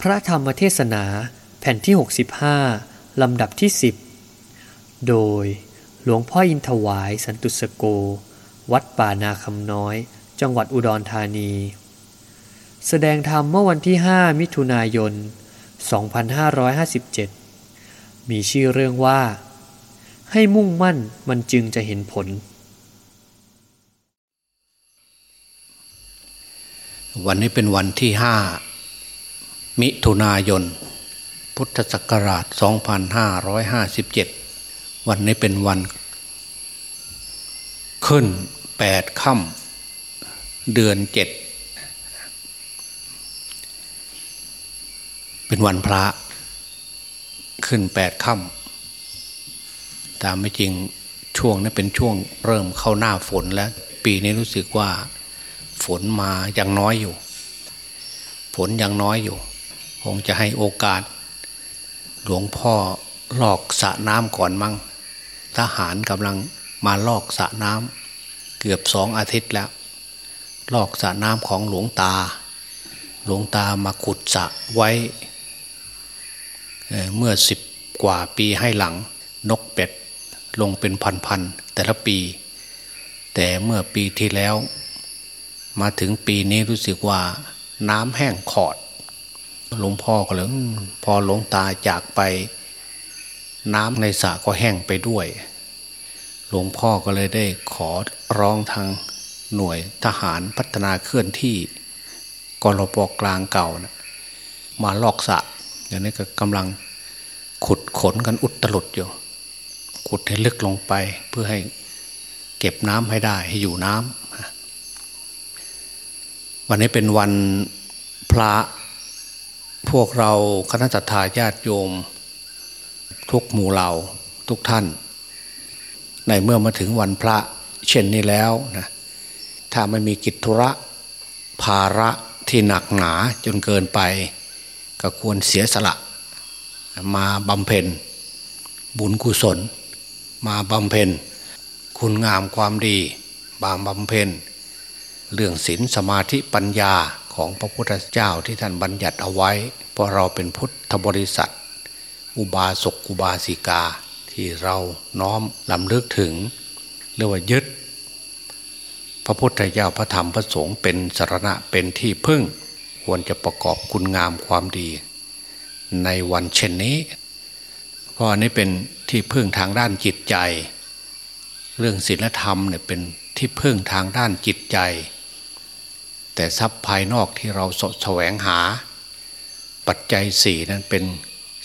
พระธรรมเทศนาแผ่นที่ 65 ลำดับที่ 10 โดยหลวงพ่ออินถวายสันตุสโก วัดป่านาคำน้อย จังหวัดอุดรธานี แสดงธรรมเมื่อวันที่ 5 มิถุนายน 2557 มีชื่อเรื่องว่า ให้มุ่งมั่นมันจึงจะเห็นผล วันนี้เป็นวันที่ห้า มิถุนายน พุทธศักราช 2557 วันนี้เป็นวันขึ้นแปดค่ำเดือนเจ็ดเป็นวันพระขึ้นแปดค่ำตามไม่จริงช่วงนี้เป็นช่วงเริ่มเข้าหน้าฝนแล้ว ปีนี้รู้สึกว่าฝนมายังน้อยอยู่ ฝนยังน้อยอยู่ คงจะให้โอกาส หลวงพ่อลอกสระน้ำก่อนมั้งทหารกำลังมาลอกสระน้ำเกือบสองอาทิตย์แล้ว ลอกสระน้ำของหลวงตา หลวงตามาขุดสระไว้เเมื่อสิบกว่าปีให้หลังนกเป็ดลงเป็นพันๆแต่ละปี แต่เมื่อปีที่แล้ว มาถึงปีนี้รู้สึกว่าน้ำแห้งขอด หลวงพ่อก็เลยพอหลวงตาจากไปน้ำในสระก็แห้งไปด้วย หลวงพ่อก็เลยได้ขอร้องทางหน่วยทหารพัฒนาเคลื่อนที่กรปกลางเก่านะมาลอกสระอย่างนี้ก็กำลังขุดขนกันอุดตลุดอยู่ ขุดให้ลึกลงไปเพื่อให้เก็บน้ำให้ได้ให้อยู่น้ำวันนี้เป็นวันพระ พวกเราคณะทาญาติโยม ทุกหมู่เหล่าทุกท่าน ในเมื่อมาถึงวันพระเช่นนี้แล้วนะถ้าไม่มีกิจธุระภาระที่หนักหนาจนเกินไป ก็ควรเสียสละ มาบำเพ็ญ บุญกุศล มาบำเพ็ญ คุณงามความดี บาบำเพ็ญ เรื่องศีลสมาธิปัญญา ของพระพุทธเจ้าที่ท่านบัญญัติเอาไว้ เพราะเราเป็นพุทธบริษัท อุบาสกอุบาสิกาที่เราน้อมลำลึกถึงเรียกว่ายึด พระพุทธเจ้าพระธรรมพระสงฆ์เป็นสารณะเป็นที่พึ่ง ควรจะประกอบคุณงามความดี ในวันเช่นนี้ เพราะอันนี้เป็นที่พึ่งทางด้านจิตใจ เรื่องศีลธรรมเนี่ยเป็นที่พึ่งทางด้านจิตใจ แต่ทรัพย์ภายนอกที่เราสแสวงหา ปัจจัยสี่นั้นเป็น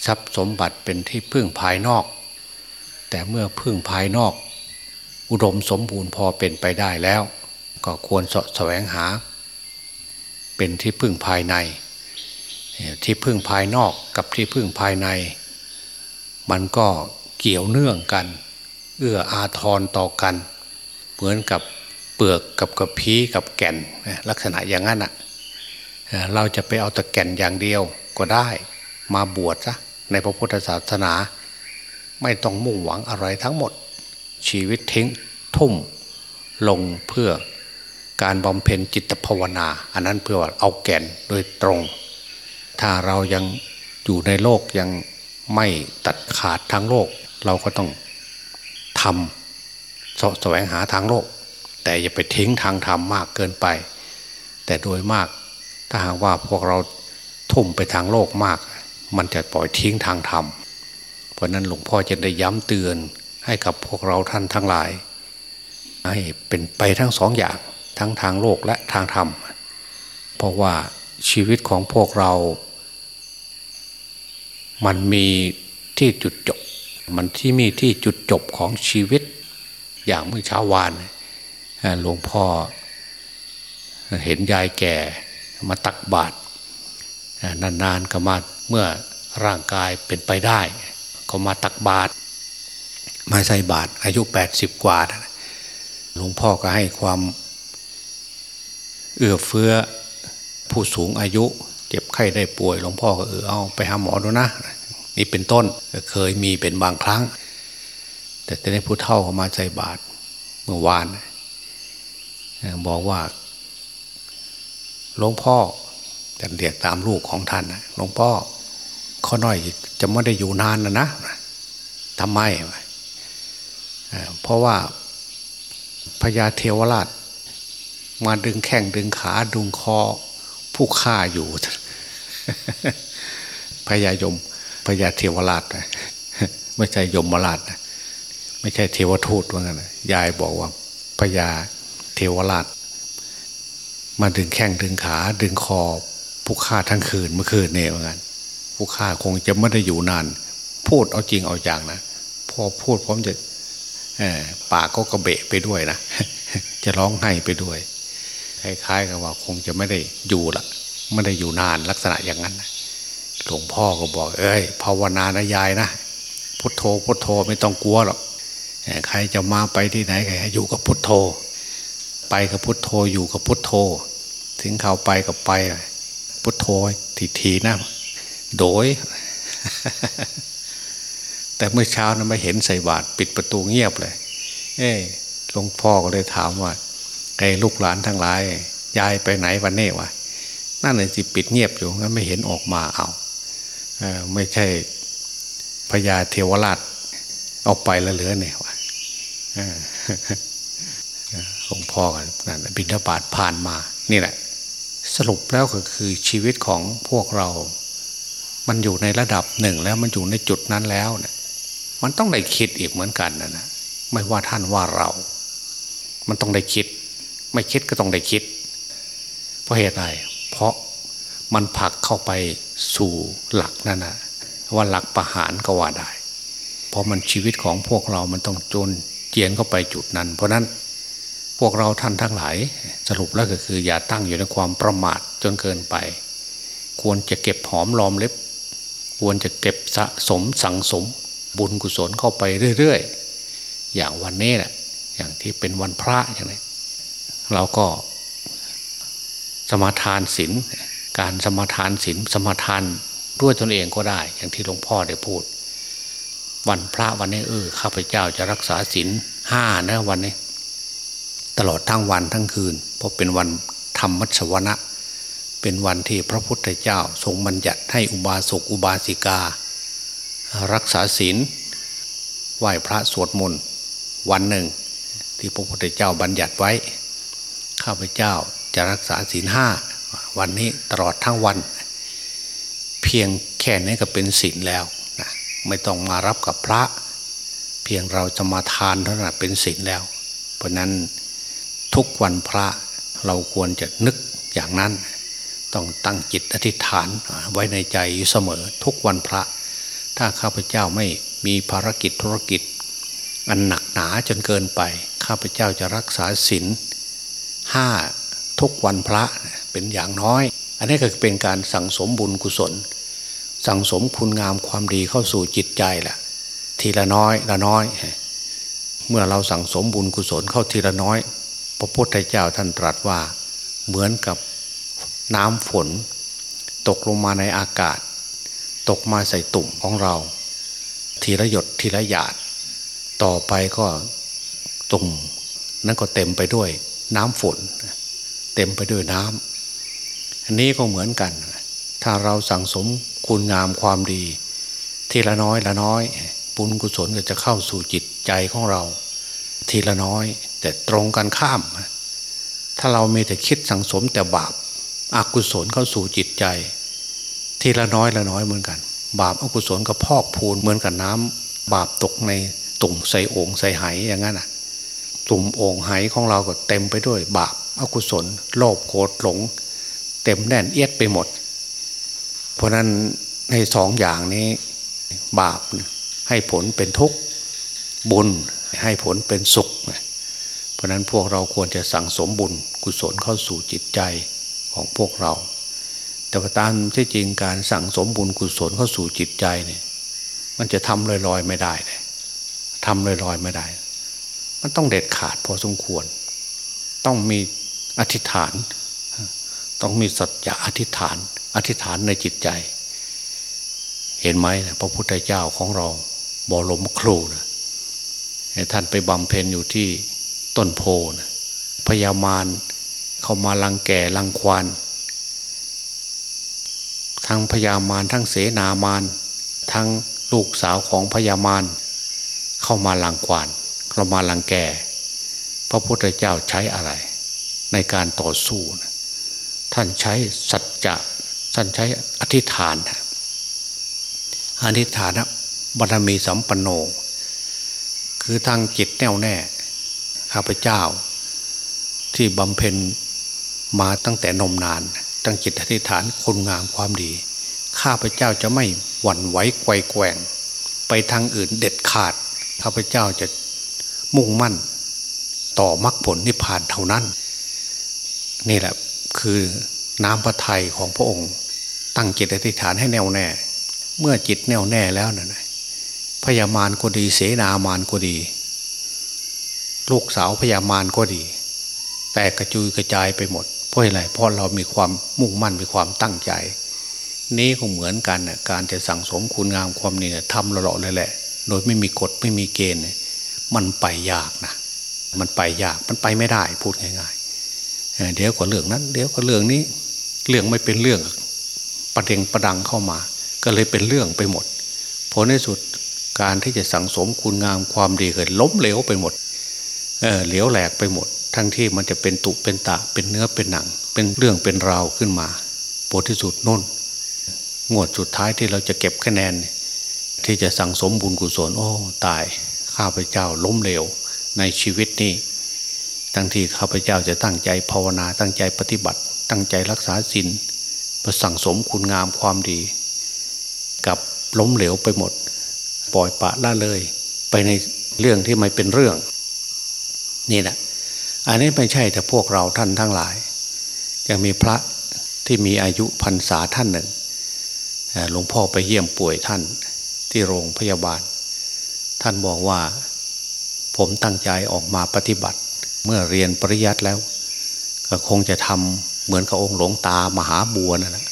ทรัพย์สมบัติเป็นที่พึ่งภายนอก แต่เมื่อพึ่งภายนอก อุดมสมบูรณ์พอเป็นไปได้แล้ว ก็ควรสแสวงหา เป็นที่พึ่งภายใน ที่พึ่งภายนอกกับที่พึ่งภายใน มันก็เกี่ยวเนื่องกัน เอื้ออาทรต่อกัน เหมือนกับ ปลือกกับกระพี้กับแก่นลักษณะอย่างนั้นอะเราจะไปเอาแต่แก่นอย่างเดียวก็ได้ มาบวชซะในพระพุทธศาสนา ไม่ต้องมุ่งหวังอะไรทั้งหมด ชีวิตทิ้งทุ่มลงเพื่อการบำเพ็ญจิตภาวนา อันนั้นเพื่อเอาแก่นโดยตรง ถ้าเรายังอยู่ในโลกยังไม่ตัดขาดทางโลก เราก็ต้องทำสแสวงหาทางโลก แต่อย่าไปทิ้งทางธรรมมากเกินไป แต่โดยมากถ้าหากว่าพวกเราทุ่มไปทางโลกมาก มันจะปล่อยทิ้งทางธรรม เพราะนั้นหลวงพ่อจะได้ย้ำเตือนให้กับพวกเราท่านทั้งหลาย ให้เป็นไปทั้งสองอย่างทั้งทางโลกและทางธรรม เพราะว่าชีวิตของพวกเรา มันมีที่จุดจบ มันที่มีที่จุดจบของชีวิต อย่างเมื่อเช้าวานเอ่อ หลวงพ่อ เห็นยายแก่มาตักบาตรนานๆก็มาเมื่อร่างกายเป็นไปได้ ก็มาตักบาตรมาใส่บาตรอายุแปดสิบกว่าหลวงพ่อก็ให้ความเอื้อเฟื้อผู้สูงอายุ เจ็บไข้ได้ป่วย หลวงพ่อก็เออเอาไปหาหมอดูนะ นี่เป็นต้นเคยมีเป็นบางครั้ง แต่ตอนนี้ผู้เฒ่าเขามาใส่บาตรเมื่อวานเบอกว่าหลวงพ่อแต่เรียกตามลูกของท่านนะหลวงพ่อข้อน้อยจะไม่ได้อยู่นานนะนะทำไมเพราะว่าพญาเทวราช มาดึงแข้งดึงขาดึงคอผู้ฆ่าอยู่พญายมพญาเทวราชไม่ใช่ยมราชนะไม่ใช่เทวทูตว่างั้นยายบอกว่าพญา วราช มาดึงแข้งดึงขาดึงคอผู้ฆ่าทั้งคืนเมื่อคืนเนี่ยว่างั้นผู้ฆ่าคงจะไม่ได้อยู่นาน พูดเอาจริงเอาอย่างนะพอพูดพร้อมจะปากก็กระเบะไปด้วยนะจะร้องไห้ไปด้วยคล้ายๆกับว่าคงจะไม่ได้อยู่ละไม่ได้อยู่นานลักษณะอย่างนั้นหลวงพ่อก็บอก เอ้ยภาวนานะยายนะพุทโธพุทโธไม่ต้องกลัวหรอกใครจะมาไปที่ไหนใครอยู่กับพุทโธ ไปกับพุทโธอยู่กับพุทโธ ถึงเขาไปกับไปพุทโธทีๆนะโดย แต่เมื่อเช้านะไม่เห็นใส่บาตรปิดประตูเงียบเลย เอ้หลวงพ่อก็เลยถามว่าไอ้ลูกหลานทั้งหลายยายไปไหนวันนี้วะนั่นเลยสิปิดเงียบอยู่งั้นไม่เห็นออกมาเอาเออไม่ใช่พญาเทวราชออกไปแล้วเหลือเนี่ยวะ หลวงพ่อกันนั่นบินทบาทผ่านมา นี่แหละ สรุปแล้วก็คือชีวิตของพวกเรา มันอยู่ในระดับหนึ่งแล้วมันอยู่ในจุดนั้นแล้วเนี่ยมันต้องได้คิดอีกเหมือนกันนะนะไม่ว่าท่านว่าเรา มันต้องได้คิด ไม่คิดก็ต้องได้คิด เพราะเหตุใดเพราะมันผลักเข้าไปสู่หลักนั่นนะว่าหลักประหารก็ว่าได้ เพราะมันชีวิตของพวกเรามันต้องจนเจียนเข้าไปจุดนั้น เพราะนั้น พวกเราท่านทั้งหลาย สรุปแล้วก็คือ อย่าตั้งอยู่ในความประมาทจนเกินไป ควรจะเก็บหอมรอมเล็บ ควรจะเก็บสะสมสังสม บุญกุศลเข้าไปเรื่อยๆ อย่างวันนี้แหละอย่างที่เป็นวันพระอย่างนี้เราก็สมาทานศีลการสมาทานศีลสมาทานด้วยตนเองก็ได้ อย่างที่หลวงพ่อได้พูด วันพระวันนี้เออข้าพเจ้าจะรักษาศีลห้านะวันนี้ ตลอดทั้งวันทั้งคืน เพราะเป็นวันธรรมมัชวนะ เป็นวันที่พระพุทธเจ้าทรงบัญญัติให้อุบาสกอุบาสิกา รักษาศีลไหว้พระสวดมนต์วันหนึ่ง ที่พระพุทธเจ้าบัญญัติไว้ ข้าพเจ้าจะรักษาศีลห้าวันนี้ตลอดทั้งวัน เพียงแค่นี้ก็เป็นศีลแล้วนะไม่ต้องมารับกับพระ เพียงเราจะมาทานเท่านั้นเป็นศีลแล้ว เพราะนั้น ทุกวันพระเราควรจะนึกอย่างนั้น ต้องตั้งจิตอธิษฐานไว้ในใจอยู่เสมอทุกวันพระ ถ้าข้าพเจ้าไม่มีภารกิจธุรกิจ อันหนักหนาจนเกินไป ข้าพเจ้าจะรักษาศีลห้าทุกวันพระเป็นอย่างน้อย อันนี้ก็เป็นการสั่งสมบุญกุศล สั่งสมคุณงามความดีเข้าสู่จิตใจแหละทีละน้อยละน้อย เมื่อเราสั่งสมบุญกุศลเข้าทีละน้อย พระพุทธเจ้าท่านตรัสว่าเหมือนกับน้ำฝน ตกลงมาในอากาศ ตกมาใส่ตุ่มของเรา ทีละหยดทีละหยาด ต่อไปก็ตุ่มนั้นก็เต็มไปด้วยน้ำฝน เต็มไปด้วยน้ำอันนี้ก็เหมือนกัน ถ้าเราสั่งสมคุณงามความดี ทีละน้อยละน้อยบุญกุศลก็จะเข้าสู่จิตใจของเรา ทีละน้อย แต่ตรงกันข้าม ถ้าเรามีแต่คิดสังสมแต่บาปอากุศลเข้าสู่จิตใจ ทีละน้อยละน้อยเหมือนกัน บาปอกุศลก็พอกพูนเหมือนกับน้ำบาปตกในตุ่มใส่โอ่งใส่ไหอย่างนั้นอะตุ่มโอ่งไหของเราก็เต็มไปด้วย บาปอกุศล โลภโกรธหลง เต็มแน่นเอียดไปหมด เพราะนั้นในสองอย่างนี้ บาปให้ผลเป็นทุกข์บุญให้ผลเป็นสุขเพ ราะนั้นพวกเราควรจะสั่งสมบุญกุศลเข้าสู่จิตใจของพวกเรา แต่ว่าตามที่จริงการสั่งสมบุญกุศลเข้าสู่จิตใจเนี่ย มันจะทำลอยๆไม่ได้เลยทำลอยๆไม่ได้ มันต้องเด็ดขาดพอสมควร ต้องมีอธิษฐาน ต้องมีสัจจะอธิษฐาน อธิษฐานในจิตใจ เห็นไหมนะพระพุทธเจ้าของเราบรมครูนะท่านไปบำเพ็ญอยู่ที่ ต้นโพนะพยามารเข้ามาลังแก่ลังควานทั้งพญามารทั้งเสนามารทั้งลูกสาวของพญามารเข้ามาลังควานเข้ามาลังแก่ พระพุทธเจ้าใช้อะไร ในการต่อสู้นะท่านใช้สัจจะท่านใช้อธิษฐานอธิษฐานบารมีสัมปันโน คือทางจิตแน่วแน่ ข้าพเจ้า ที่บำเพ็ญมาตั้งแต่นมนาน ตั้งจิตอธิษฐานคุณงามความดี ข้าพเจ้าจะไม่หวั่นไหวไกวแกว่ง ไปทางอื่นเด็ดขาด ข้าพเจ้าจะมุ่งมั่น ต่อมรรคผลนิพพานเท่านั้น นี่แหละคือน้ำพระทัยของพระองค์ ตั้งจิตอธิษฐานให้แน่วแน่ เมื่อจิตแน่วแน่แล้วนะพยามารก็ดีเสนามารก็ดี ลูกสาวพยามารก็ดี แต่กระจุยกระจายไปหมด เพราะอะไรเพราะเรามีความมุ่งมั่นมีความตั้งใจ นี้ก็เหมือนกันนะการจะสั่งสมคุณงามความนี่ทำหล่อเลยแหละ โดยไม่มีกฎไม่มีเกณฑ์มันไปยากนะมันไปยากมันไปไม่ได้พูดง่ายๆเดี๋ยวก็เรื่องนั้น เดี๋ยวก็เรื่องนี้ เรื่องไม่เป็นเรื่องประเด็งประดังเข้ามา ก็เลยเป็นเรื่องไปหมดผลในสุดการที่จะสั่งสมคุณงามความดีเกิดล้มเหลวไปหมด เออเหลวแหลกไปหมด ทั้งที่มันจะเป็นตุเป็นตะเป็นเนื้อเป็นหนัง เป็นเรื่องเป็นราวขึ้นมาผลที่สุดน้นงวดสุดท้ายที่เราจะเก็บคะแนน ที่จะสั่งสมบุญกุศลโอ้ตายข้าพเจ้าล้มเหลวในชีวิตนี้ทั้งที่ข้าพเจ้าจะตั้งใจภาวนาตั้งใจปฏิบัติ ตั้งใจรักษาศีลประสั่งสมคุณงามความดี กับล้มเหลวไปหมด ปล่อยปะละเลย ไปในเรื่องที่ไม่เป็นเรื่อง นี่แหละอันนี้ไม่ใช่แต่พวกเราท่านทั้งหลาย ยังมีพระที่มีอายุพรรษาท่านหนึ่งหลวงพ่อไปเยี่ยมป่วยท่านที่โรงพยาบาล ท่านบอกว่าผมตั้งใจออกมาปฏิบัติ เมื่อเรียนปริยัติแล้ว ก็คงจะทำเหมือนกับองค์หลวงตามหาบัวนั่นแหละ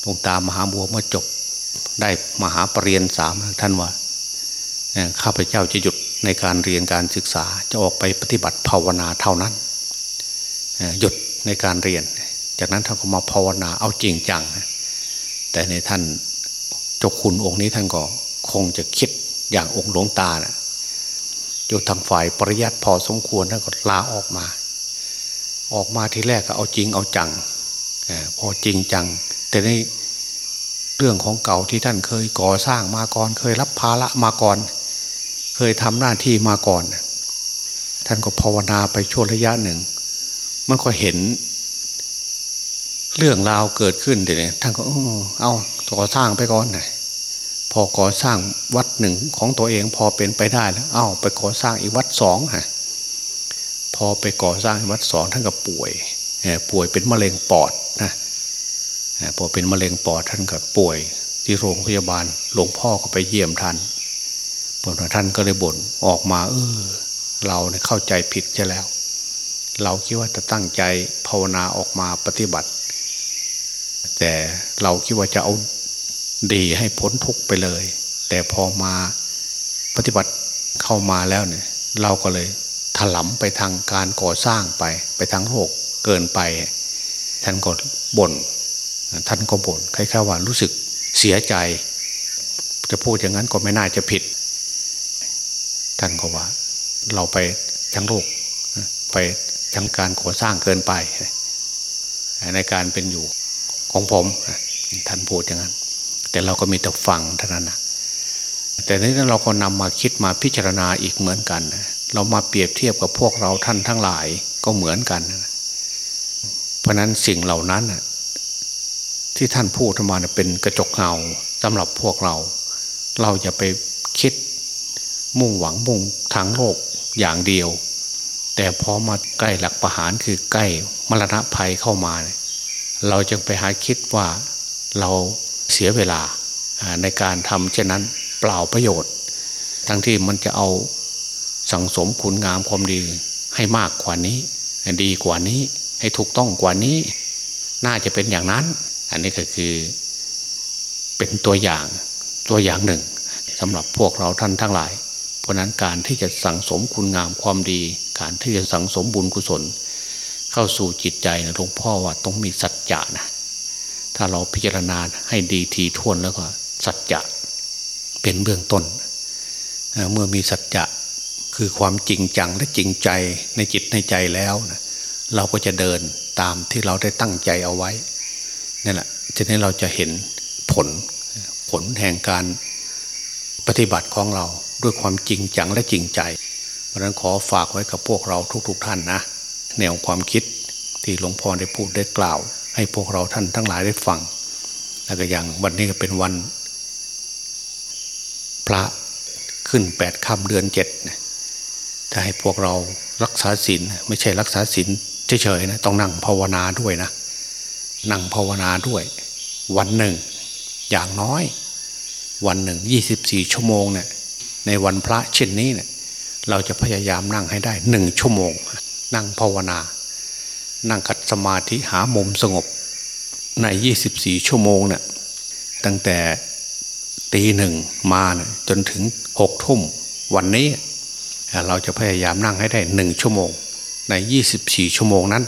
หลวงตามหาบัวเมื่อจบได้มหาปรริญญาสามท่านว่าข้าพเจ้าจะหยุด ในการเรียนการศึกษาจะออกไปปฏิบัติภาวนาเท่านั้น หยุดในการเรียน จากนั้นท่านก็มาภาวนาเอาจริงจัง แต่ในท่านเจ้าคุณองค์นี้ท่านก็คงจะคิดอย่างองค์หลวงตานะอยู่ทางฝ่ายปริยัติพอสมควรท่านก็ลาออกมา ออกมาทีแรกก็เอาจริงเอาจังพอจริงจัง แต่ในเรื่องของเก่าที่ท่านเคยก่อสร้างมาก่อนเคยรับภาระมาก่อน เคยทำหน้าที่มาก่อน ท่านก็ภาวนาไปช่วงระยะหนึ่ง มันก็เห็น เรื่องราวเกิดขึ้นเดี๋ยวนี้ท่านก็เอาก่อสร้างไปก่อนหนะพอก่อสร้างวัดหนึ่งของตัวเองพอเป็นไปได้แล้ว เอาไปก่อสร้างอีกวัดสองฮะพอไปก่อสร้างวัดสองท่านก็ป่วยป่วยเป็นมะเร็งปอดนะพอเป็นมะเร็งปอดท่านก็ป่วย ที่โรงพยาบาลหลวงพ่อก็ไปเยี่ยมท่าน ท่านก็เลยบ่นออกมาเออเราเนี่ยเข้าใจผิดใช่แล้ว เราคิดว่าจะตั้งใจภาวนาออกมาปฏิบัติ แต่เราคิดว่าจะเอาดีให้พ้นทุกไปเลย แต่พอมาปฏิบัติเข้ามาแล้วเนี่ย เราก็เลยถลำไปทางการก่อสร้างไป ไปทางโลกเกินไป ท่านก็บ่นท่านก็บ่นคล้ายๆว่ารู้สึกเสียใจ จะพูดอย่างนั้นก็ไม่น่าจะผิด ท่านก็ว่า เราไปทั้งโลกไปทั้งการก่อสร้างเกินไป ในการเป็นอยู่ของผมท่านพูดอย่างนั้น แต่เราก็มีแต่ฟังเท่านั้นนะแต่นี้เราก็นำมาคิดมาพิจารณาอีกเหมือนกัน เรามาเปรียบเทียบกับพวกเราท่านทั้งหลายก็เหมือนกัน เพราะนั้นสิ่งเหล่านั้นที่ท่านพูดมาเป็นกระจกเงาสำหรับพวกเรา เราจะไปคิด มุ่งหวังมุ่งทางโลกอย่างเดียว แต่พอมาใกล้หลักประหารคือใกล้มรณะภัยเข้ามา เราจึงไปหาคิดว่าเราเสียเวลาในการทำเช่นนั้นเปล่าประโยชน์ ทั้งที่มันจะเอาสังสมคุณงามความดีให้มากกว่านี้ ดีกว่านี้ให้ถูกต้องกว่านี้ น่าจะเป็นอย่างนั้น อันนี้ก็คือเป็นตัวอย่างตัวอย่างหนึ่งสำหรับพวกเราท่านทั้งหลาย เพราะนั้นการที่จะสั่งสมคุณงามความดี การที่จะสั่งสมบุญกุศล เข้าสู่จิตใจนะหลวงพ่อว่าต้องมีสัจจะนะถ้าเราพิจารณาให้ดีทีท่วนแล้วก็สัจจะเป็นเบื้องต้น เมื่อมีสัจจะคือความจริงจังและจริงใจในจิตในใจแล้วนะเราก็จะเดินตามที่เราได้ตั้งใจเอาไว้นั่นแหละทีนี้เราจะเห็นผลผลแห่งการปฏิบัติของเรา ด้วยความจริงจังและจริงใจ เพราะนั้นขอฝากไว้กับพวกเราทุกๆทท่านนะ แนวความคิดที่หลวงพ่อได้พูดได้กล่าว ให้พวกเราท่านทั้งหลายได้ฟัง แล้วก็อย่างวันนี้ก็เป็นวัน พระขึ้นแปดค่ำเดือนเจ็ดถ้าให้พวกเรารักษาศีลไม่ใช่รักษาศีลเฉยๆนะต้องนั่งภาวนาด้วยนะ นั่งภาวนาด้วย วันหนึ่ง อย่างน้อย วันหนึ่งยี่สิบสี่ชั่วโมงเนี่ย ในวันพระเช่นนี้เนี่ยเราจะพยายามนั่งให้ได้หนึ่งชั่วโมง นั่งภาวนา นั่งขัดสมาธิหามุมสงบในยี่สิบสี่ชั่วโมงเนี่ยตั้งแต่ตีหนึ่งมาเนี่ยจนถึงหกทุ่มวันนี้ เราจะพยายามนั่งให้ได้หนึ่งชั่วโมง ในยี่สิบสี่ชั่วโมงนั้น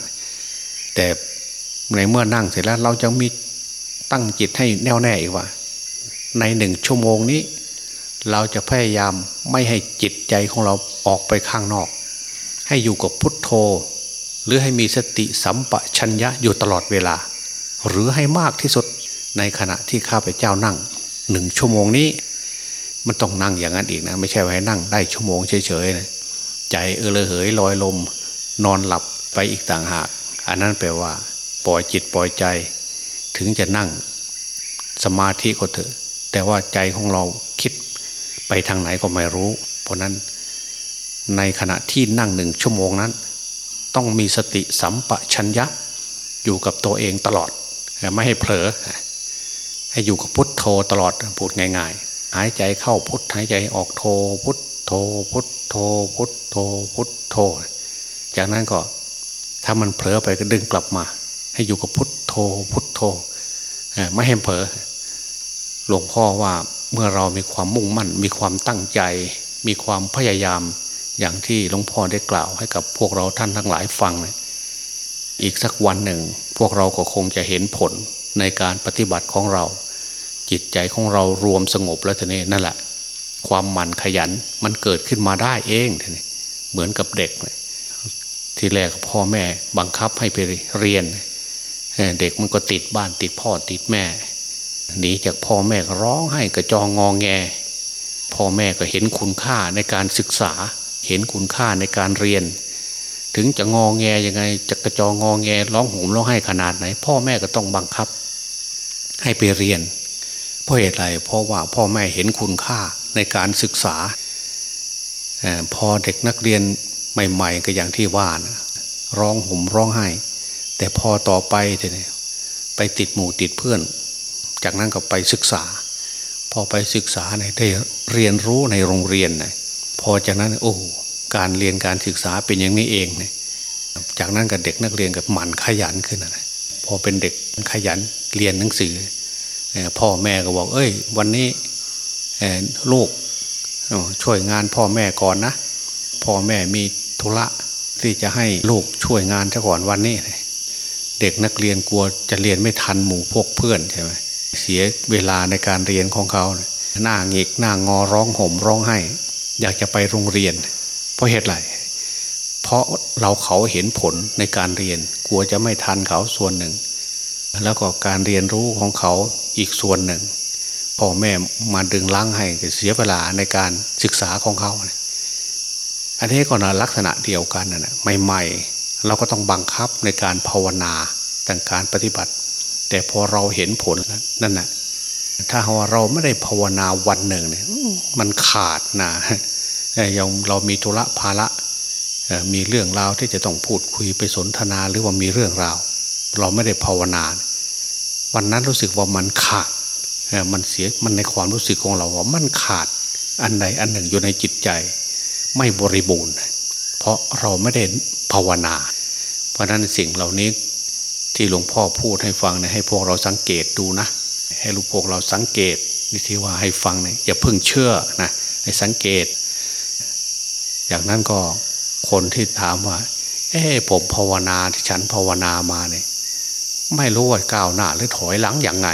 แต่ในเมื่อนั่งเสร็จแล้วเราจะมีตั้งจิตให้แน่วแน่อีกว่า ในหนึ่งชั่วโมงนี้ เราจะพยายามไม่ให้จิตใจของเราออกไปข้างนอก ให้อยู่กับพุทโธ หรือให้มีสติสัมปชัญญะอยู่ตลอดเวลา หรือให้มากที่สุดในขณะที่ข้าพเจ้านั่งหนึ่งชั่วโมงนี้ มันต้องนั่งอย่างนั้นอีกนะ ไม่ใช่ว่าให้นั่งได้ชั่วโมงเฉยๆนะใจเออเลยเหยลอยลม นอนหลับไปอีกต่างหาก อันนั้นแปลว่า ปล่อยจิตปล่อยใจ ถึงจะนั่งสมาธิก็เถอะแต่ว่าใจของเรา ไปทางไหนก็ไม่รู้ เพราะนั้นในขณะที่นั่งหนึ่งชั่วโมงนั้น ต้องมีสติสัมปชัญญะอยู่กับตัวเองตลอด ไม่ให้เผลอ ให้อยู่กับพุทโธตลอดพูดง่าย ๆ หายใจเข้าพุทหายใจออกโทพุทโทพุทโทพุทโทพุทโทจากนั้นก็ถ้ามันเผลอไปก็ดึงกลับมา ให้อยู่กับพุทโทพุทโทไม่ให้เผลอหลวงพ่อว่า เมื่อเรามีความมุ่งมั่น มีความตั้งใจ มีความพยายามอย่างที่หลวงพ่อได้กล่าวให้กับพวกเราท่านทั้งหลายฟังอีกสักวันหนึ่ง พวกเราก็คงจะเห็นผลในการปฏิบัติของเรา จิตใจของเรารวมสงบแล้วทีนี้นั่นแหละ ความหมั่นขยันมันเกิดขึ้นมาได้เองทีนี้เหมือนกับเด็กที่แรกพ่อแม่บังคับให้ไปเรียน เด็กมันก็ติดบ้านติดพ่อติดแม่ หนีจากพ่อแม่ร้องให้กระจองงองแง พ่อแม่ก็เห็นคุณค่าในการศึกษา เห็นคุณค่าในการเรียน ถึงจะงองแงยังไงจะกระจองงองแงร้องห่มร้องไห้ขนาดไหน พ่อแม่ก็ต้องบังคับ ให้ไปเรียน เพราะเหตุไรเพราะว่าพ่อแม่เห็นคุณค่าในการศึกษาพอเด็กนักเรียนใหม่ ๆ ก็อย่างที่ว่านะร้องห่มร้องไห้ แต่พอต่อไปเนี่ยไปติดหมู่ติดเพื่อน จากนั้นก็ไปศึกษา พอไปศึกษาเนี่ยได้เรียนรู้ในโรงเรียนนะพอจากนั้นโอ้การเรียนการศึกษาเป็นอย่างนี้เองเนี่ยจากนั้นกับเด็กนักเรียนกับหมั่นขยันขึ้นนะพอเป็นเด็กขยันเรียนหนังสือพ่อแม่ก็บอก เอ้ย วันนี้ลูกช่วยงานพ่อแม่ก่อนนะ พ่อแม่มีธุระที่จะให้ลูกช่วยงานซะก่อนวันนี้ เด็กนักเรียนกลัวจะเรียนไม่ทันหมู่พวกเพื่อนใช่ไหม เสียเวลาในการเรียนของเขาหน้าหงิกหน้างอร้องห่มร้องไห้ อยากจะไปโรงเรียน เพราะเหตุไรเพราะเราเขาเห็นผลในการเรียน กลัวจะไม่ทันเขาส่วนหนึ่ง แล้วก็การเรียนรู้ของเขาอีกส่วนหนึ่งพ่อแม่มาดึงล้างให้เสียเวลาในการศึกษาของเขา อันนี้ก็นะลักษณะเดียวกันนะใหม่ ๆ เราก็ต้องบังคับในการภาวนาต่างการปฏิบัติ แต่พอเราเห็นผลนั่นนะถ้าว่าเราไม่ได้ภาวนาวันหนึ่งเนี่ยมันขาดนะยังเรามีธุระภาระมีเรื่องราวที่จะต้องพูดคุยไปสนทนาหรือว่ามีเรื่องราว เราไม่ได้ภาวนา วันนั้นรู้สึกว่ามันขาดมันเสียมันในความรู้สึกของเราว่ามันขาดอันใดอันหนึ่งอยู่ในจิตใจ ไม่บริบูรณ์ เพราะเราไม่ได้ภาวนา เพราะนั้นสิ่งเหล่านี้ ที่หลวงพ่อพูดให้ฟังเนี่ยให้พวกเราสังเกตดูนะ ให้ลูกพวกเราสังเกตนี่ที่ว่าให้ฟังเนี่ยอย่าเพิ่งเชื่อนะให้สังเกต อย่างนั้นก็คนที่ถามว่า เออผมภาวนาที่ฉันภาวนามาเนี่ยไม่รู้ว่าก้าวหน้าหรือถอยหลังอย่างไง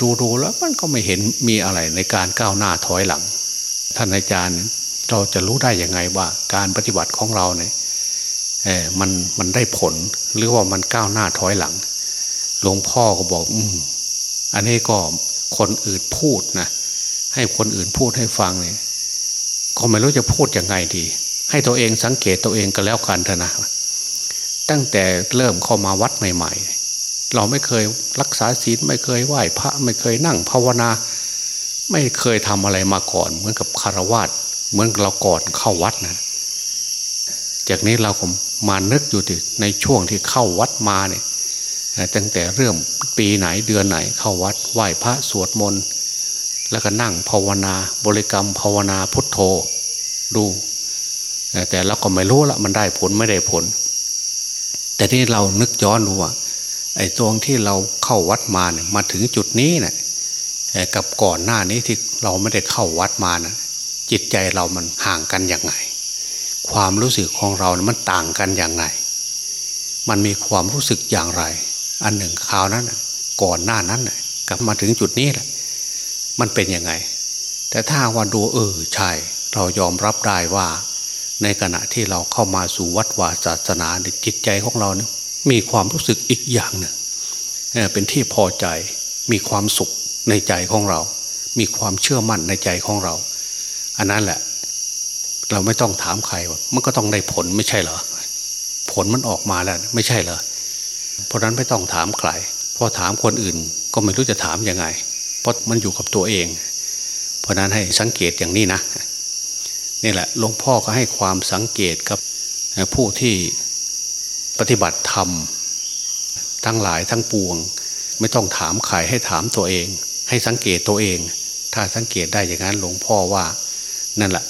ดูดูแล้วมันก็ไม่เห็นมีอะไรในการก้าวหน้าถอยหลัง ท่านอาจารย์เราจะรู้ได้ยังไงว่า การปฏิบัติของเราเนี่ย มันมันได้ผลหรือว่ามันก้าวหน้าถอยหลัง หลวงพ่อก็บอก อืมอันนี้ก็คนอื่นพูดนะให้คนอื่นพูดให้ฟังเนี่ยก็ไม่รู้จะพูดยังไงดี ให้ตัวเองสังเกตตัวเองก็แล้วกันเถอะนะตั้งแต่เริ่มเข้ามาวัดใหม่ ๆ เราไม่เคยรักษาศีลไม่เคยไหว้พระไม่เคยนั่งภาวนา ไม่เคยทำอะไรมาก่อน เหมือนกับคารวาสเหมือนเราก่อนเข้าวัดนะ จากนี้เราก็มานึกอยู่ดิในช่วงที่เข้าวัดมาเนี่ยตั้งแต่เริ่มปีไหนเดือนไหนเข้าวัดไหว้พระสวดมนต์แล้วก็นั่งภาวนาบริกรรมภาวนาพุทโธดู แต่เราก็ไม่รู้ละมันได้ผลไม่ได้ผล แต่ที่เรานึกย้อนดูว่าไอ้ตรงที่เราเข้าวัดมาเนี่ยมาถึงจุดนี้เนี่ยกับก่อนหน้านี้ที่เราไม่ได้เข้าวัดมานะจิตใจเรามันห่างกันอย่างไง ความรู้สึกของเรานะมันต่างกันอย่างไงมันมีความรู้สึกอย่างไร อันหนึ่งคราวนั้นก่อนหน้านั้นกลับมาถึงจุดนี้แหละมันเป็นยังไง แต่ถ้าว่าดูเออใช่ เรายอมรับได้ว่า ในขณะที่เราเข้ามาสู่วัดวาศาสนาจิตใจของเราเนี่ยมีความรู้สึกอีกอย่างหนึ่งเป็นที่พอใจมีความสุขในใจของเรา มีความเชื่อมั่นในใจของเรา อันนั้นแหละ เราไม่ต้องถามใครว่ามันก็ต้องได้ผลไม่ใช่เหรอผลมันออกมาแล้วไม่ใช่เหรอเพราะนั้นไม่ต้องถามใครพอถามคนอื่นก็ไม่รู้จะถามยังไง เพราะมันอยู่กับตัวเอง เพราะนั้นให้สังเกตอย่างนี้นะนี่แหละหลวงพ่อก็ให้ความสังเกตกับผู้ที่ปฏิบัติธรรม ทั้งหลายทั้งปวง ไม่ต้องถามใครให้ถามตัวเอง ให้สังเกตตัวเอง ถ้าสังเกตได้อย่างนั้นหลวงพ่อว่านั่นแหละ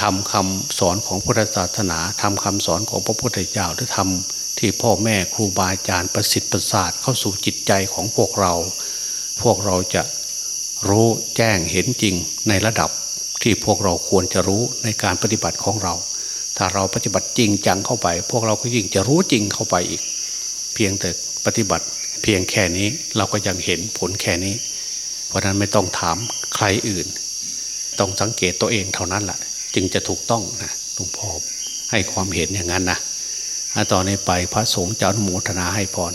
ทำคำสอนของพุทธศาสนาทำคำสอนของพระพุทธเจ้าหรือทำที่พ่อแม่ครูบาอาจารย์ประสิทธิ์ประสาทเข้าสู่จิตใจของพวกเรา พวกเราจะรู้แจ้งเห็นจริงในระดับที่พวกเราควรจะรู้ในการปฏิบัติของเรา ถ้าเราปฏิบัติจริงจังเข้าไป พวกเราก็ยิ่งจะรู้จริงเข้าไปอีก เพียงแต่ปฏิบัติเพียงแค่นี้เราก็ยังเห็นผลแค่นี้ เพราะนั้นไม่ต้องถามใครอื่น ต้องสังเกตตัวเองเท่านั้นแหละ จึงจะถูกต้องนะหลวงพ่อให้ความเห็นอย่างนั้นนะต่อนนี้ไปพระสงฆ์จะอนุโมทนาให้พร